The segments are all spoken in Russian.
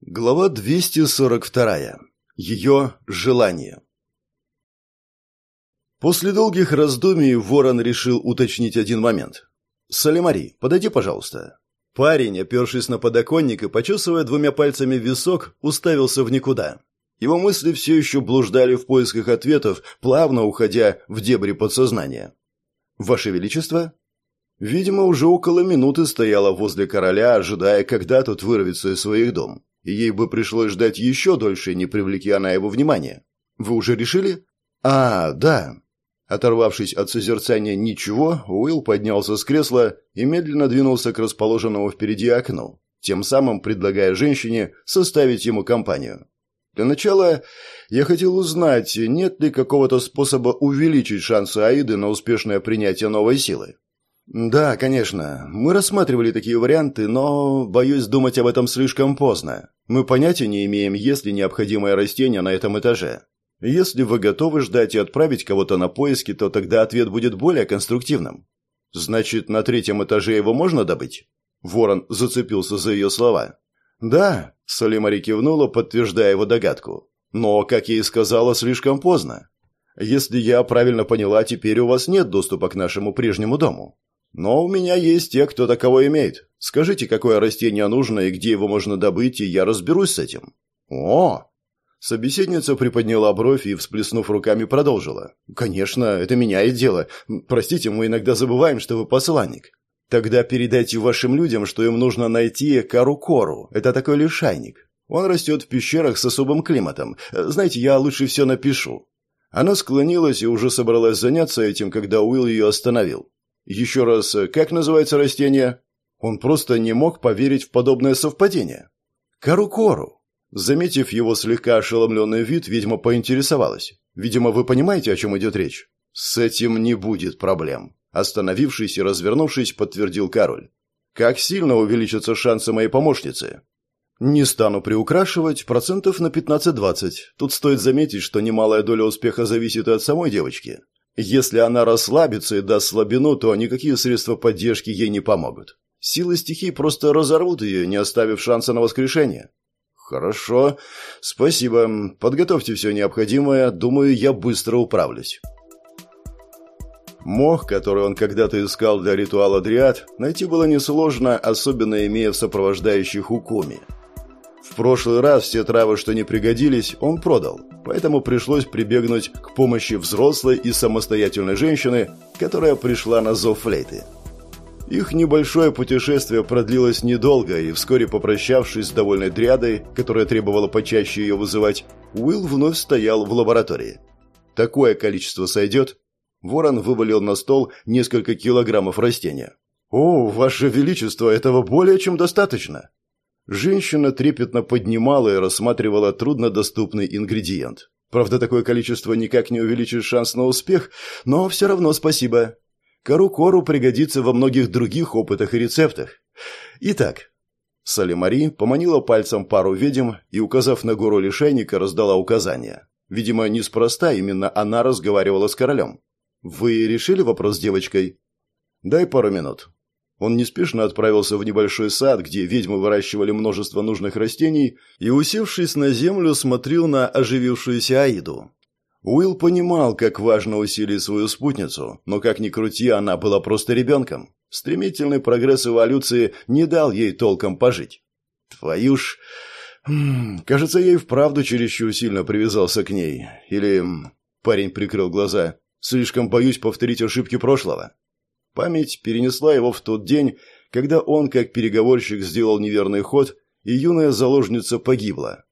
Глава 242. Ее желание. После долгих раздумий Ворон решил уточнить один момент. «Салимари, подойди, пожалуйста». Парень, опершись на подоконник и почесывая двумя пальцами висок, уставился в никуда. Его мысли все еще блуждали в поисках ответов, плавно уходя в дебри подсознания. «Ваше Величество?» Видимо, уже около минуты стояла возле короля, ожидая, когда тот вырвется из своих дом ей бы пришлось ждать еще дольше, не привлеки она его внимания. Вы уже решили? А, да. Оторвавшись от созерцания ничего, Уилл поднялся с кресла и медленно двинулся к расположенному впереди окну, тем самым предлагая женщине составить ему компанию. Для начала я хотел узнать, нет ли какого-то способа увеличить шансы Аиды на успешное принятие новой силы. «Да, конечно. Мы рассматривали такие варианты, но, боюсь, думать об этом слишком поздно. Мы понятия не имеем, есть ли необходимое растение на этом этаже. Если вы готовы ждать и отправить кого-то на поиски, то тогда ответ будет более конструктивным. Значит, на третьем этаже его можно добыть?» Ворон зацепился за ее слова. «Да», — Салимари кивнула, подтверждая его догадку. «Но, как я и сказала, слишком поздно. Если я правильно поняла, теперь у вас нет доступа к нашему прежнему дому. Но у меня есть те, кто таково имеет. Скажите, какое растение нужно и где его можно добыть, и я разберусь с этим. О! Собеседница приподняла бровь и, всплеснув руками, продолжила. «Конечно, это меняет дело. Простите, мы иногда забываем, что вы посланник. Тогда передайте вашим людям, что им нужно найти кару-кору. Это такой лишайник. Он растет в пещерах с особым климатом. Знаете, я лучше все напишу». Она склонилась и уже собралась заняться этим, когда Уилл ее остановил. Еще раз, как называется растение? Он просто не мог поверить в подобное совпадение. Кару-кору. Заметив его слегка ошеломленный вид, ведьма поинтересовалась. «Видимо, вы понимаете, о чем идет речь?» «С этим не будет проблем», – остановившись и развернувшись, подтвердил король. «Как сильно увеличатся шансы моей помощницы?» «Не стану приукрашивать, процентов на 15-20. Тут стоит заметить, что немалая доля успеха зависит и от самой девочки. Если она расслабится и даст слабину, то никакие средства поддержки ей не помогут. Силы стихий просто разорвут ее, не оставив шанса на воскрешение. Хорошо. Спасибо. Подготовьте все необходимое. Думаю, я быстро управлюсь. Мох, который он когда-то искал для ритуала Дриад, найти было несложно, особенно имея в сопровождающих Укуми. В прошлый раз все травы, что не пригодились, он продал, поэтому пришлось прибегнуть к помощи взрослой и самостоятельной женщины, которая пришла на зов флейты. Их небольшое путешествие продлилось недолго, и вскоре попрощавшись с довольной дрядой, которая требовала почаще ее вызывать, Уилл вновь стоял в лаборатории. Такое количество сойдет? Ворон вывалил на стол несколько килограммов растения. «О, ваше величество, этого более чем достаточно!» Женщина трепетно поднимала и рассматривала труднодоступный ингредиент. Правда, такое количество никак не увеличит шанс на успех, но все равно спасибо. Кару-кору пригодится во многих других опытах и рецептах. Итак, Салимари поманила пальцем пару ведьм и, указав на гору лишайника, раздала указания. Видимо, неспроста именно она разговаривала с королем. «Вы решили вопрос с девочкой?» «Дай пару минут. Он неспешно отправился в небольшой сад, где ведьмы выращивали множество нужных растений, и, усевшись на землю, смотрел на оживившуюся Аиду. Уилл понимал, как важно усилить свою спутницу, но как ни крути, она была просто ребенком. Стремительный прогресс эволюции не дал ей толком пожить. Твою ж... Кажется, я и вправду чересчур сильно привязался к ней. Или... Парень прикрыл глаза. Слишком боюсь повторить ошибки прошлого. Память перенесла его в тот день, когда он, как переговорщик, сделал неверный ход, и юная заложница погибла.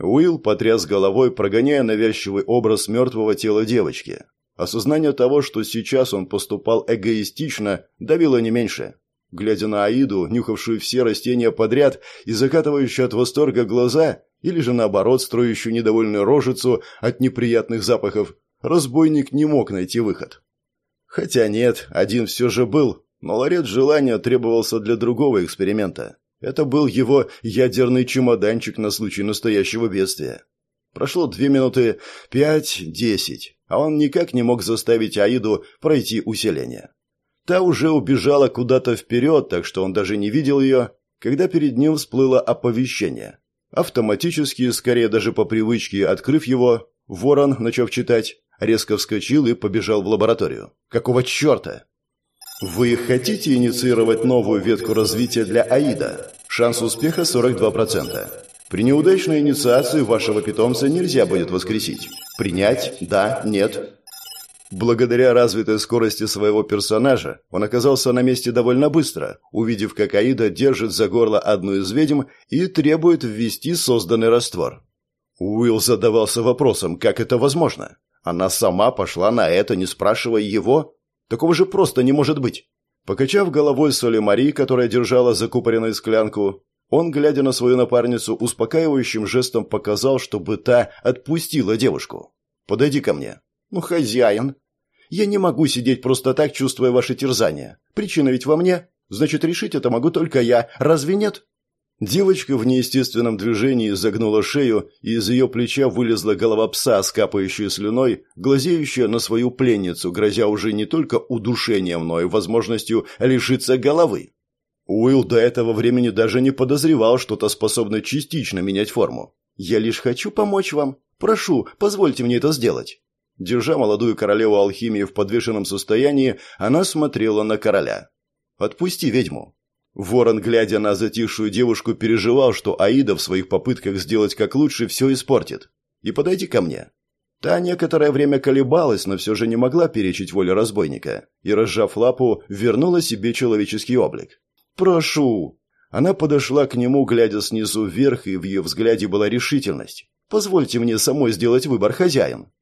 Уилл потряс головой, прогоняя навязчивый образ мертвого тела девочки. Осознание того, что сейчас он поступал эгоистично, давило не меньше. Глядя на Аиду, нюхавшую все растения подряд и закатывающую от восторга глаза, или же наоборот, строящую недовольную рожицу от неприятных запахов, разбойник не мог найти выход. Хотя нет, один все же был, но ларец желания требовался для другого эксперимента. Это был его ядерный чемоданчик на случай настоящего бедствия. Прошло две минуты, пять, десять, а он никак не мог заставить Аиду пройти усиление. Та уже убежала куда-то вперед, так что он даже не видел ее, когда перед ним всплыло оповещение. Автоматически, скорее даже по привычке, открыв его, ворон, начав читать, резко вскочил и побежал в лабораторию. «Какого черта?» «Вы хотите инициировать новую ветку развития для Аида? Шанс успеха 42%. При неудачной инициации вашего питомца нельзя будет воскресить. Принять? Да? Нет?» Благодаря развитой скорости своего персонажа, он оказался на месте довольно быстро, увидев, как Аида держит за горло одну из ведьм и требует ввести созданный раствор. Уилл задавался вопросом, как это возможно. Она сама пошла на это, не спрашивая его? Такого же просто не может быть. Покачав головой Соли Мари, которая держала закупоренную склянку, он, глядя на свою напарницу, успокаивающим жестом показал, чтобы та отпустила девушку. «Подойди ко мне». «Ну, хозяин!» «Я не могу сидеть просто так, чувствуя ваши терзания. Причина ведь во мне. Значит, решить это могу только я. Разве нет?» Девочка в неестественном движении загнула шею, и из ее плеча вылезла голова пса, скапающая слюной, глазеющая на свою пленницу, грозя уже не только удушением, но и возможностью лишиться головы. Уилл до этого времени даже не подозревал, что-то способно частично менять форму. «Я лишь хочу помочь вам. Прошу, позвольте мне это сделать». Держа молодую королеву алхимии в подвешенном состоянии, она смотрела на короля. «Отпусти ведьму». Ворон, глядя на затихшую девушку, переживал, что Аида в своих попытках сделать как лучше все испортит. «И подойди ко мне». Та некоторое время колебалась, но все же не могла перечить воле разбойника, и, разжав лапу, вернула себе человеческий облик. «Прошу!» Она подошла к нему, глядя снизу вверх, и в ее взгляде была решительность. «Позвольте мне самой сделать выбор, хозяин».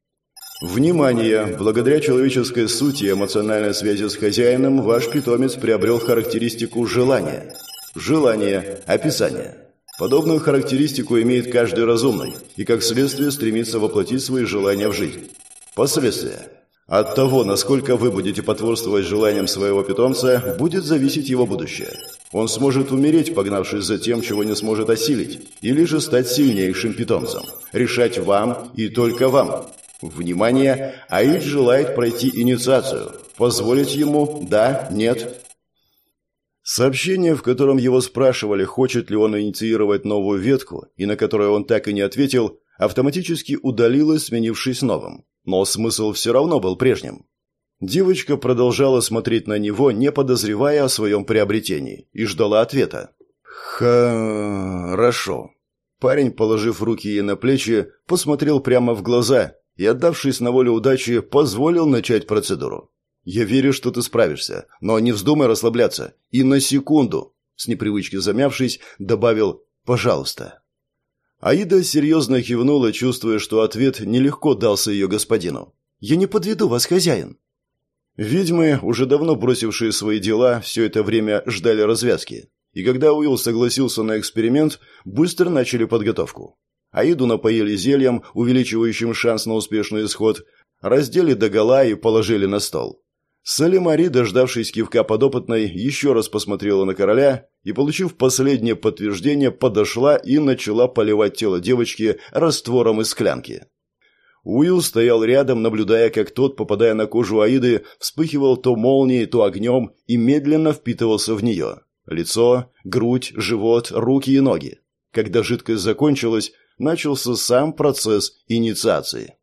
Внимание! Благодаря человеческой сути и эмоциональной связи с хозяином ваш питомец приобрел характеристику желания. Желание. Описание. Подобную характеристику имеет каждый разумный и, как следствие, стремится воплотить свои желания в жизнь. Последствия. От того, насколько вы будете потворствовать желаниям своего питомца, будет зависеть его будущее. Он сможет умереть, погнавшись за тем, чего не сможет осилить, или же стать сильнейшим питомцем. Решать вам и только вам. Внимание! Аид желает пройти инициацию. Позволить ему? Да? Нет? Сообщение, в котором его спрашивали, хочет ли он инициировать новую ветку, и на которое он так и не ответил, автоматически удалилось, сменившись новым. Но смысл все равно был прежним. Девочка продолжала смотреть на него, не подозревая о своем приобретении, и ждала ответа. «Хорошо». Парень, положив руки ей на плечи, посмотрел прямо в глаза и, отдавшись на волю удачи, позволил начать процедуру. «Я верю, что ты справишься, но не вздумай расслабляться. И на секунду!» С непривычки замявшись, добавил «пожалуйста». Аида серьезно кивнула, чувствуя, что ответ нелегко дался ее господину. «Я не подведу вас, хозяин». Ведьмы, уже давно бросившие свои дела, все это время ждали развязки. И когда Уилл согласился на эксперимент, быстро начали подготовку. Аиду напоили зельем, увеличивающим шанс на успешный исход, раздели догола и положили на стол. Салимари, дождавшись кивка подопытной, еще раз посмотрела на короля и, получив последнее подтверждение, подошла и начала поливать тело девочки раствором из склянки. Уилл стоял рядом, наблюдая, как тот, попадая на кожу Аиды, вспыхивал то молнией, то огнем и медленно впитывался в нее. Лицо, грудь, живот, руки и ноги. Когда жидкость закончилась, начался сам процесс инициации.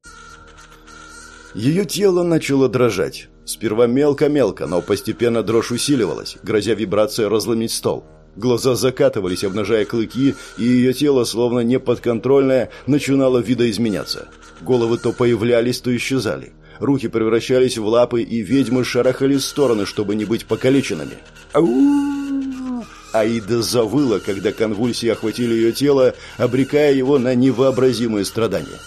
Ее тело начало дрожать. Сперва мелко-мелко, но постепенно дрожь усиливалась, грозя вибрацией разломить стол. Глаза закатывались, обнажая клыки, и ее тело, словно неподконтрольное, начинало видоизменяться. Головы то появлялись, то исчезали. Руки превращались в лапы, и ведьмы шарахались в стороны, чтобы не быть покалеченными. «Ау!» Аида завыла, когда конвульсии охватили ее тело, обрекая его на невообразимые страдания.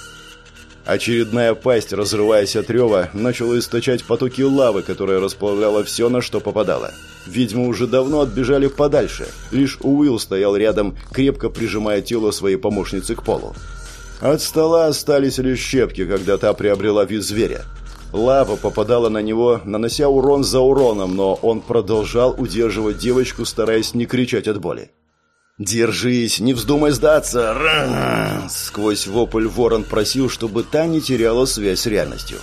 Очередная пасть, разрываясь от рева, начала источать потоки лавы, которая расплавляла все, на что попадала. Ведьмы уже давно отбежали подальше. Лишь Уилл стоял рядом, крепко прижимая тело своей помощницы к полу. От стола остались лишь щепки, когда та приобрела вид зверя. Лава попадала на него, нанося урон за уроном, но он продолжал удерживать девочку, стараясь не кричать от боли. «Держись, не вздумай сдаться!» Сквозь вопль ворон просил, чтобы та не теряла связь с реальностью.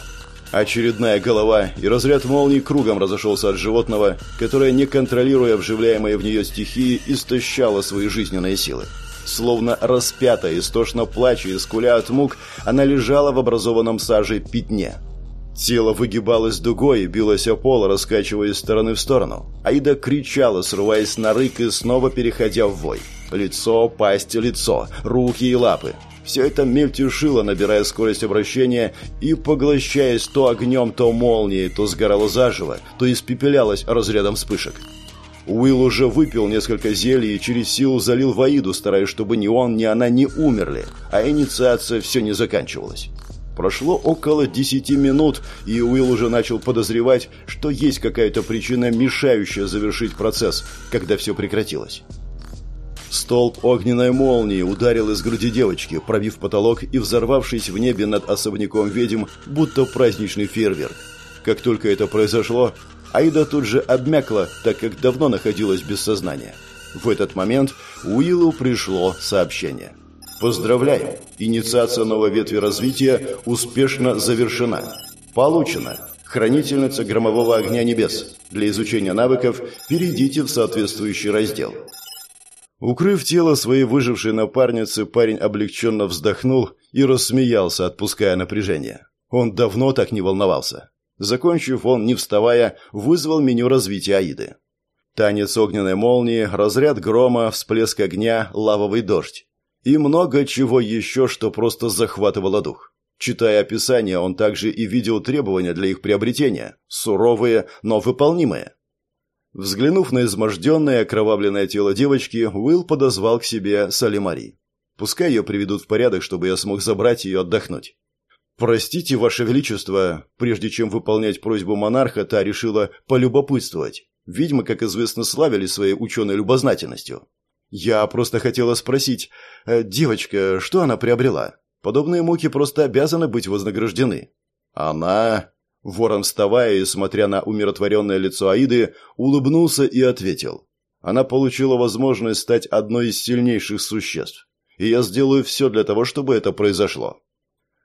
Очередная голова и разряд молний кругом разошелся от животного, которое, не контролируя вживляемые в нее стихии, истощало свои жизненные силы. Словно распятая, истошно плача и скуля от мук, она лежала в образованном саже пятне. Тело выгибалось дугой и билось о пол, раскачиваясь из стороны в сторону. Аида кричала, срываясь на рык и снова переходя в вой. Лицо, пасть, лицо, руки и лапы. Все это мельтешило, набирая скорость обращения и поглощаясь то огнем, то молнией, то сгорало заживо, то испепелялось разрядом вспышек. Уилл уже выпил несколько зелий и через силу залил Ваиду, стараясь, чтобы ни он, ни она не умерли, а инициация все не заканчивалась. Прошло около десяти минут, и Уилл уже начал подозревать, что есть какая-то причина, мешающая завершить процесс, когда все прекратилось. Столб огненной молнии ударил из груди девочки, пробив потолок и взорвавшись в небе над особняком ведьм, будто праздничный фейерверк. Как только это произошло, Аида тут же обмякла, так как давно находилась без сознания. В этот момент Уиллу пришло сообщение. Поздравляем! Инициация новой ветви развития успешно завершена. Получено. Хранительница громового огня небес. Для изучения навыков перейдите в соответствующий раздел. Укрыв тело своей выжившей напарницы, парень облегченно вздохнул и рассмеялся, отпуская напряжение. Он давно так не волновался. Закончив, он, не вставая, вызвал меню развития Аиды. Танец огненной молнии, разряд грома, всплеск огня, лавовый дождь. И много чего еще, что просто захватывало дух. Читая описание, он также и видел требования для их приобретения. Суровые, но выполнимые. Взглянув на изможденное окровавленное тело девочки, Уилл подозвал к себе Салимари. Пускай ее приведут в порядок, чтобы я смог забрать ее отдохнуть. «Простите, Ваше Величество, прежде чем выполнять просьбу монарха, та решила полюбопытствовать. Ведьмы, как известно, славили своей ученой любознательностью. Я просто хотела спросить, э, девочка, что она приобрела? Подобные муки просто обязаны быть вознаграждены». «Она...» Ворон, вставая и смотря на умиротворенное лицо Аиды, улыбнулся и ответил. «Она получила возможность стать одной из сильнейших существ. И я сделаю все для того, чтобы это произошло».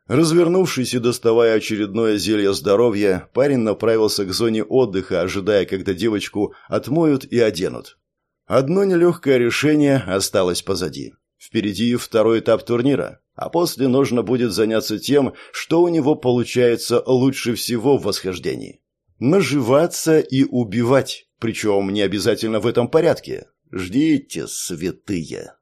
Развернувшись и доставая очередное зелье здоровья, парень направился к зоне отдыха, ожидая, когда девочку отмоют и оденут. Одно нелегкое решение осталось позади. Впереди второй этап турнира, а после нужно будет заняться тем, что у него получается лучше всего в восхождении. Наживаться и убивать, причем не обязательно в этом порядке. Ждите, святые.